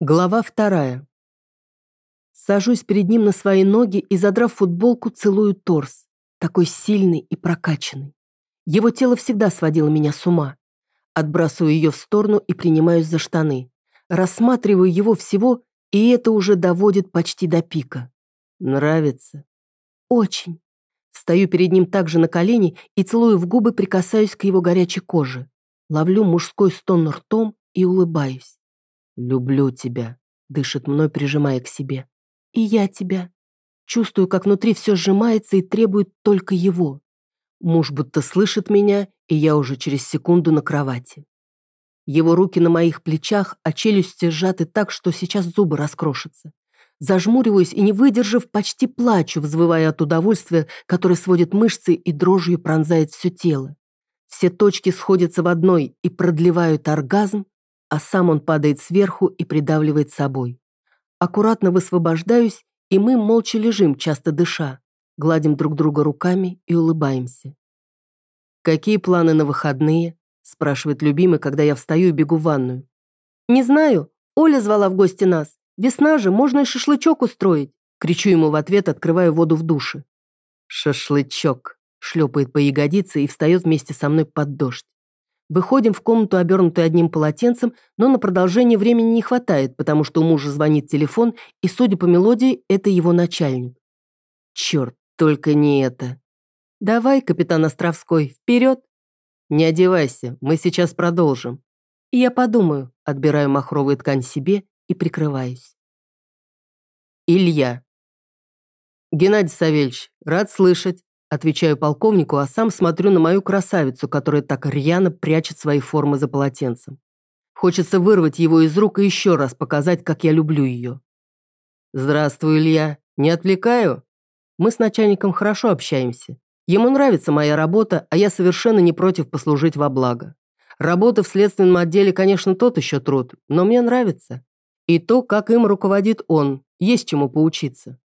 Глава вторая. Сажусь перед ним на свои ноги и, задрав футболку, целую торс. Такой сильный и прокачанный. Его тело всегда сводило меня с ума. Отбрасываю ее в сторону и принимаюсь за штаны. Рассматриваю его всего, и это уже доводит почти до пика. Нравится? Очень. Стою перед ним также на колени и целую в губы, прикасаюсь к его горячей коже. Ловлю мужской стон ртом и улыбаюсь. «Люблю тебя», — дышит мной, прижимая к себе. «И я тебя». Чувствую, как внутри все сжимается и требует только его. Муж будто слышит меня, и я уже через секунду на кровати. Его руки на моих плечах, а челюсти сжаты так, что сейчас зубы раскрошатся. Зажмуриваюсь и, не выдержав, почти плачу, взвывая от удовольствия, которое сводит мышцы и дрожью пронзает все тело. Все точки сходятся в одной и продлевают оргазм, а сам он падает сверху и придавливает собой. Аккуратно высвобождаюсь, и мы молча лежим, часто дыша, гладим друг друга руками и улыбаемся. «Какие планы на выходные?» – спрашивает любимый, когда я встаю и бегу в ванную. «Не знаю. Оля звала в гости нас. Весна же, можно и шашлычок устроить», – кричу ему в ответ, открывая воду в душе. «Шашлычок», – шлепает по ягодице и встает вместе со мной под дождь. Выходим в комнату, обернутую одним полотенцем, но на продолжение времени не хватает, потому что у мужа звонит телефон, и, судя по мелодии, это его начальник. Черт, только не это. Давай, капитан Островской, вперед. Не одевайся, мы сейчас продолжим. я подумаю, отбираю махровую ткань себе и прикрываюсь. Илья. Геннадий Савельевич, рад слышать. Отвечаю полковнику, а сам смотрю на мою красавицу, которая так рьяно прячет свои формы за полотенцем. Хочется вырвать его из рук и еще раз показать, как я люблю ее. «Здравствуй, Илья. Не отвлекаю?» Мы с начальником хорошо общаемся. Ему нравится моя работа, а я совершенно не против послужить во благо. Работа в следственном отделе, конечно, тот еще труд, но мне нравится. И то, как им руководит он, есть чему поучиться.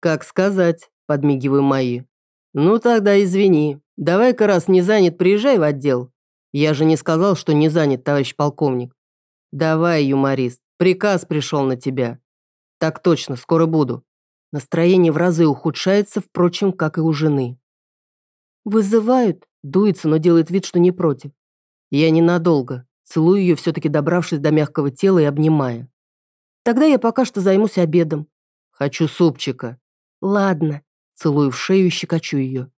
«Как сказать», – подмигиваю мои. «Ну тогда извини. Давай-ка, раз не занят, приезжай в отдел. Я же не сказал, что не занят, товарищ полковник. Давай, юморист, приказ пришел на тебя. Так точно, скоро буду». Настроение в разы ухудшается, впрочем, как и у жены. «Вызывают?» – дуется, но делает вид, что не против. Я ненадолго. Целую ее, все-таки добравшись до мягкого тела и обнимая. «Тогда я пока что займусь обедом». «Хочу супчика». «Ладно». Целую в шею и щекочу ее.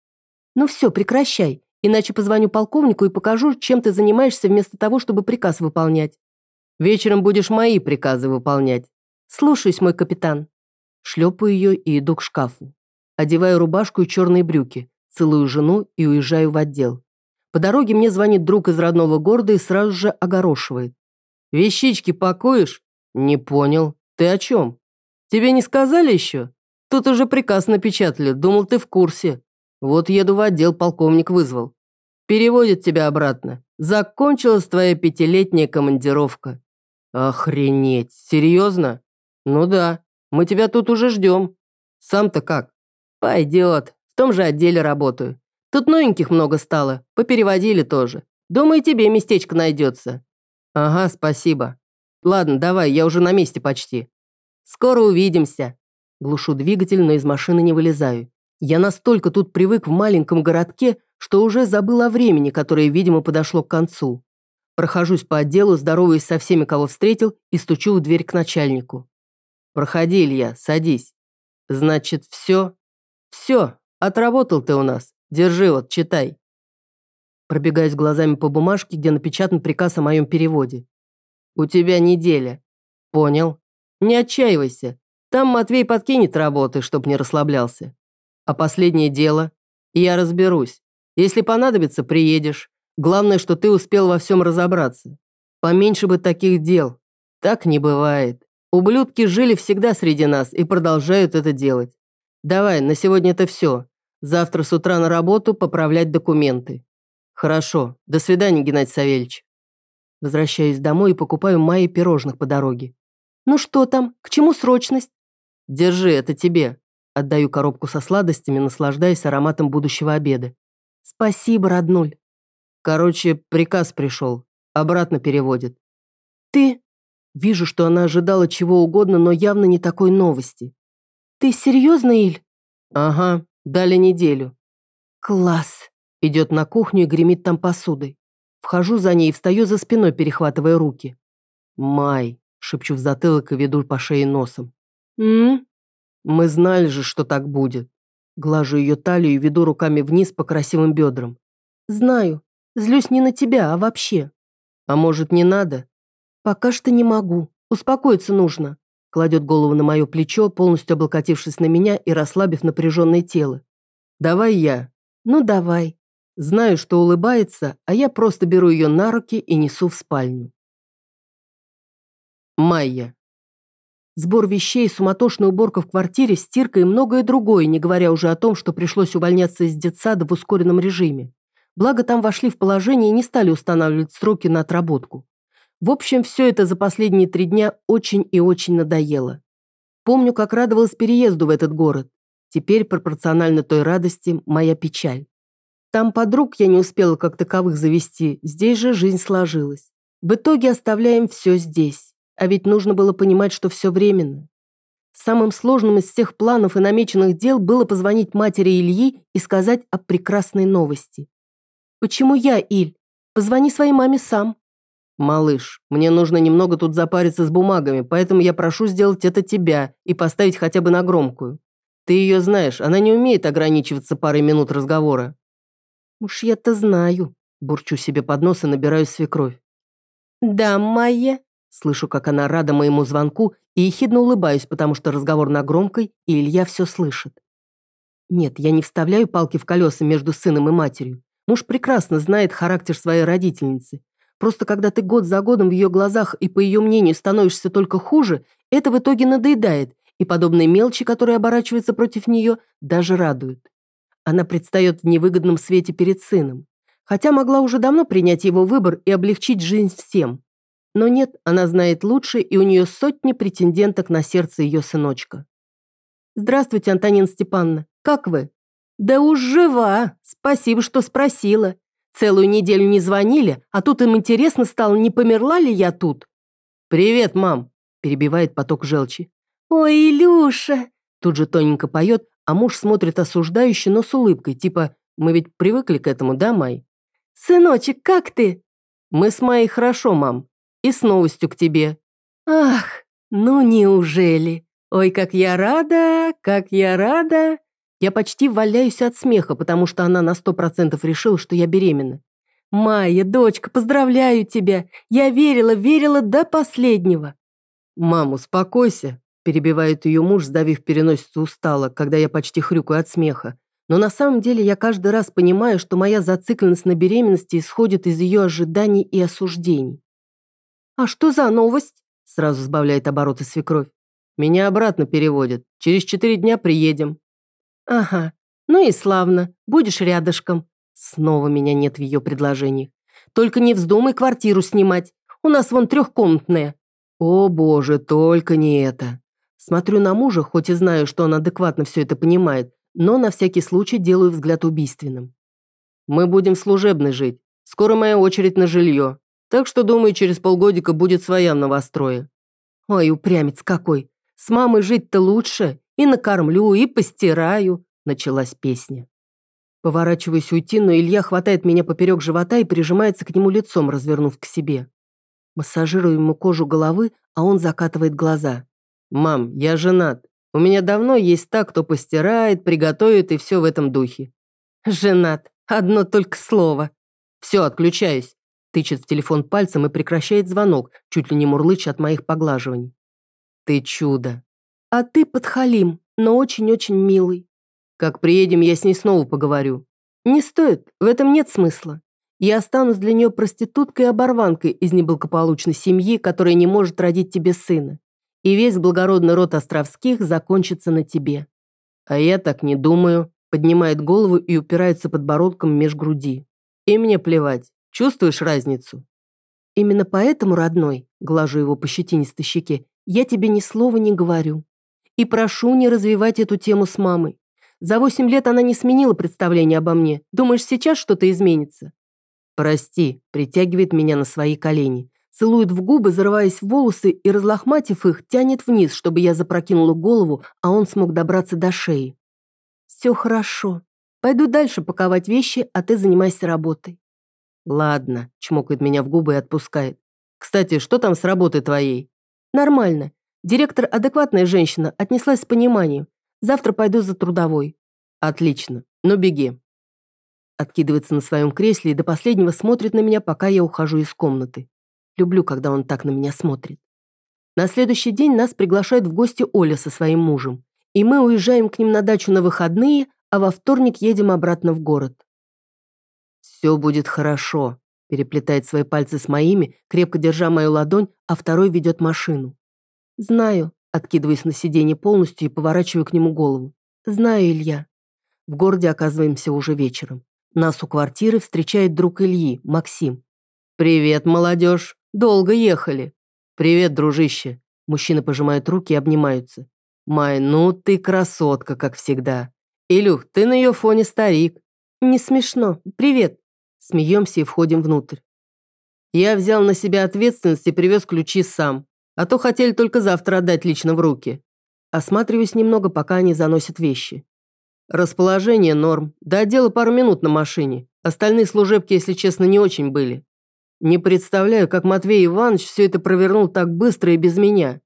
«Ну все, прекращай, иначе позвоню полковнику и покажу, чем ты занимаешься вместо того, чтобы приказ выполнять. Вечером будешь мои приказы выполнять. Слушаюсь, мой капитан». Шлепаю ее и иду к шкафу. Одеваю рубашку и черные брюки, целую жену и уезжаю в отдел. По дороге мне звонит друг из родного города и сразу же огорошивает. «Вещички пакуешь?» «Не понял. Ты о чем? Тебе не сказали еще?» Тут уже приказ напечатали, думал, ты в курсе. Вот еду в отдел, полковник вызвал. Переводит тебя обратно. Закончилась твоя пятилетняя командировка. Охренеть, серьезно? Ну да, мы тебя тут уже ждем. Сам-то как? Пойдет, в том же отделе работаю. Тут новеньких много стало, попереводили тоже. Думаю, тебе местечко найдется. Ага, спасибо. Ладно, давай, я уже на месте почти. Скоро увидимся. Глушу двигатель, но из машины не вылезаю. Я настолько тут привык в маленьком городке, что уже забыл о времени, которое, видимо, подошло к концу. Прохожусь по отделу, здороваюсь со всеми, кого встретил, и стучу в дверь к начальнику. «Проходи, Илья, садись». «Значит, все?» «Все, отработал ты у нас. Держи вот, читай». Пробегаюсь глазами по бумажке, где напечатан приказ о моем переводе. «У тебя неделя». «Понял. Не отчаивайся. Там Матвей подкинет работы, чтоб не расслаблялся. А последнее дело? Я разберусь. Если понадобится, приедешь. Главное, что ты успел во всем разобраться. Поменьше бы таких дел. Так не бывает. Ублюдки жили всегда среди нас и продолжают это делать. Давай, на сегодня это все. Завтра с утра на работу поправлять документы. Хорошо. До свидания, Геннадий Савельевич. Возвращаюсь домой и покупаю Майе пирожных по дороге. Ну что там? К чему срочность? «Держи, это тебе». Отдаю коробку со сладостями, наслаждаясь ароматом будущего обеда. «Спасибо, роднуль». Короче, приказ пришел. Обратно переводит. «Ты? Вижу, что она ожидала чего угодно, но явно не такой новости. «Ты серьезно, Иль?» «Ага, дали неделю». «Класс!» Идет на кухню и гремит там посудой. Вхожу за ней и встаю за спиной, перехватывая руки. «Май», — шепчу в затылок и веду по шее носом. «М?», Мы знали же, что так будет. Глажу ее талию и веду руками вниз по красивым бедрам. «Знаю. Злюсь не на тебя, а вообще». «А может, не надо?» «Пока что не могу. Успокоиться нужно». Кладет голову на мое плечо, полностью облокотившись на меня и расслабив напряженное тело. «Давай я». «Ну, давай». Знаю, что улыбается, а я просто беру ее на руки и несу в спальню. Майя. Сбор вещей, суматошная уборка в квартире, стирка и многое другое, не говоря уже о том, что пришлось увольняться из детсада в ускоренном режиме. Благо там вошли в положение и не стали устанавливать сроки на отработку. В общем, все это за последние три дня очень и очень надоело. Помню, как радовалась переезду в этот город. Теперь пропорционально той радости моя печаль. Там подруг я не успела как таковых завести, здесь же жизнь сложилась. В итоге оставляем все здесь. А ведь нужно было понимать, что все временно. Самым сложным из всех планов и намеченных дел было позвонить матери Ильи и сказать о прекрасной новости. «Почему я, Иль? Позвони своей маме сам». «Малыш, мне нужно немного тут запариться с бумагами, поэтому я прошу сделать это тебя и поставить хотя бы на громкую. Ты ее знаешь, она не умеет ограничиваться парой минут разговора». «Уж я-то знаю», – бурчу себе под нос и набираю свекровь. «Да, Майя», – слышу, как она рада моему звонку, и ехидно улыбаюсь, потому что разговор на громкой, и Илья все слышит. Нет, я не вставляю палки в колеса между сыном и матерью. Муж прекрасно знает характер своей родительницы. Просто когда ты год за годом в ее глазах и, по ее мнению, становишься только хуже, это в итоге надоедает, и подобные мелочи, которые оборачиваются против нее, даже радуют. Она предстает в невыгодном свете перед сыном. Хотя могла уже давно принять его выбор и облегчить жизнь всем. Но нет, она знает лучше, и у нее сотни претенденток на сердце ее сыночка. «Здравствуйте, Антонина Степановна. Как вы?» «Да уж жива. Спасибо, что спросила. Целую неделю не звонили, а тут им интересно стало, не померла ли я тут?» «Привет, мам», – перебивает поток желчи. «Ой, Илюша!» Тут же тоненько поет, а муж смотрит осуждающе, но с улыбкой, типа «Мы ведь привыкли к этому, да, Май?» «Сыночек, как ты?» «Мы с Майей хорошо, мам. И с новостью к тебе». «Ах, ну неужели? Ой, как я рада, как я рада!» Я почти валяюсь от смеха, потому что она на сто процентов решила, что я беременна. «Майя, дочка, поздравляю тебя! Я верила, верила до последнего!» «Мам, успокойся!» перебивает ее муж, сдавив переносицу устало, когда я почти хрюкаю от смеха. Но на самом деле я каждый раз понимаю, что моя зацикленность на беременности исходит из ее ожиданий и осуждений. «А что за новость?» – сразу сбавляет обороты свекровь. «Меня обратно переводят. Через четыре дня приедем». «Ага. Ну и славно. Будешь рядышком». Снова меня нет в ее предложениях. «Только не вздумай квартиру снимать. У нас вон трехкомнатная». «О боже, только не это». Смотрю на мужа, хоть и знаю, что он адекватно все это понимает, но на всякий случай делаю взгляд убийственным. Мы будем служебно жить. Скоро моя очередь на жилье. Так что, думаю, через полгодика будет своя новостроя. Ой, упрямец какой. С мамой жить-то лучше. И накормлю, и постираю. Началась песня. Поворачиваюсь уйти, но Илья хватает меня поперек живота и прижимается к нему лицом, развернув к себе. Массажирую ему кожу головы, а он закатывает глаза. «Мам, я женат. У меня давно есть та, кто постирает, приготовит и все в этом духе». «Женат. Одно только слово». «Все, отключаюсь». Тычет в телефон пальцем и прекращает звонок, чуть ли не мурлыча от моих поглаживаний. «Ты чудо». «А ты подхалим, но очень-очень милый». «Как приедем, я с ней снова поговорю». «Не стоит, в этом нет смысла. Я останусь для нее проституткой-оборванкой из неблагополучной семьи, которая не может родить тебе сына и весь благородный род Островских закончится на тебе. А я так не думаю, поднимает голову и упирается подбородком меж груди. И мне плевать, чувствуешь разницу? Именно поэтому, родной, глажу его по щетинистой щеке, я тебе ни слова не говорю. И прошу не развивать эту тему с мамой. За восемь лет она не сменила представление обо мне. Думаешь, сейчас что-то изменится? Прости, притягивает меня на свои колени. целует в губы, зарываясь в волосы и, разлохматив их, тянет вниз, чтобы я запрокинула голову, а он смог добраться до шеи. «Все хорошо. Пойду дальше паковать вещи, а ты занимайся работой». «Ладно», — чмокает меня в губы и отпускает. «Кстати, что там с работой твоей?» «Нормально. Директор адекватная женщина, отнеслась с пониманием. Завтра пойду за трудовой». «Отлично. Ну беги». Откидывается на своем кресле и до последнего смотрит на меня, пока я ухожу из комнаты. Люблю, когда он так на меня смотрит. На следующий день нас приглашает в гости Оля со своим мужем. И мы уезжаем к ним на дачу на выходные, а во вторник едем обратно в город. «Все будет хорошо», – переплетает свои пальцы с моими, крепко держа мою ладонь, а второй ведет машину. «Знаю», – откидываясь на сиденье полностью и поворачиваю к нему голову. «Знаю, Илья». В городе оказываемся уже вечером. Нас у квартиры встречает друг Ильи, Максим. «Привет, молодежь! Долго ехали!» «Привет, дружище!» Мужчины пожимают руки и обнимаются. «Май, ну ты красотка, как всегда!» «Илюх, ты на ее фоне старик!» «Не смешно. Привет!» Смеемся и входим внутрь. Я взял на себя ответственность и привез ключи сам. А то хотели только завтра отдать лично в руки. Осматриваюсь немного, пока они заносят вещи. Расположение норм. До отдела пару минут на машине. Остальные служебки, если честно, не очень были. Не представляю, как Матвей Иванович все это провернул так быстро и без меня.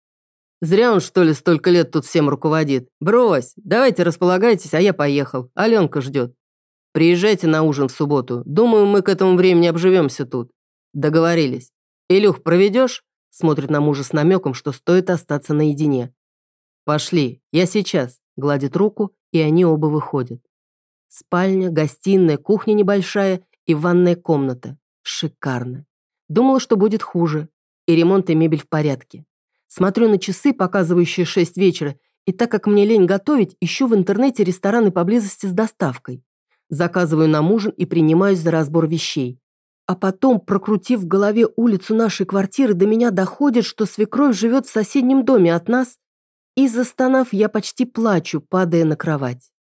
Зря он, что ли, столько лет тут всем руководит. Брось, давайте располагайтесь, а я поехал. Аленка ждет. Приезжайте на ужин в субботу. Думаю, мы к этому времени обживемся тут. Договорились. Илюх, проведешь? Смотрит на мужа с намеком, что стоит остаться наедине. Пошли, я сейчас. Гладит руку и они оба выходят. Спальня, гостиная, кухня небольшая и ванная комната. Шикарно. Думала, что будет хуже. И ремонт и мебель в порядке. Смотрю на часы, показывающие 6 вечера, и так как мне лень готовить, ищу в интернете рестораны поблизости с доставкой. Заказываю нам ужин и принимаюсь за разбор вещей. А потом, прокрутив в голове улицу нашей квартиры, до меня доходит, что свекровь живет в соседнем доме от нас и, застонав, я почти плачу, падая на кровать.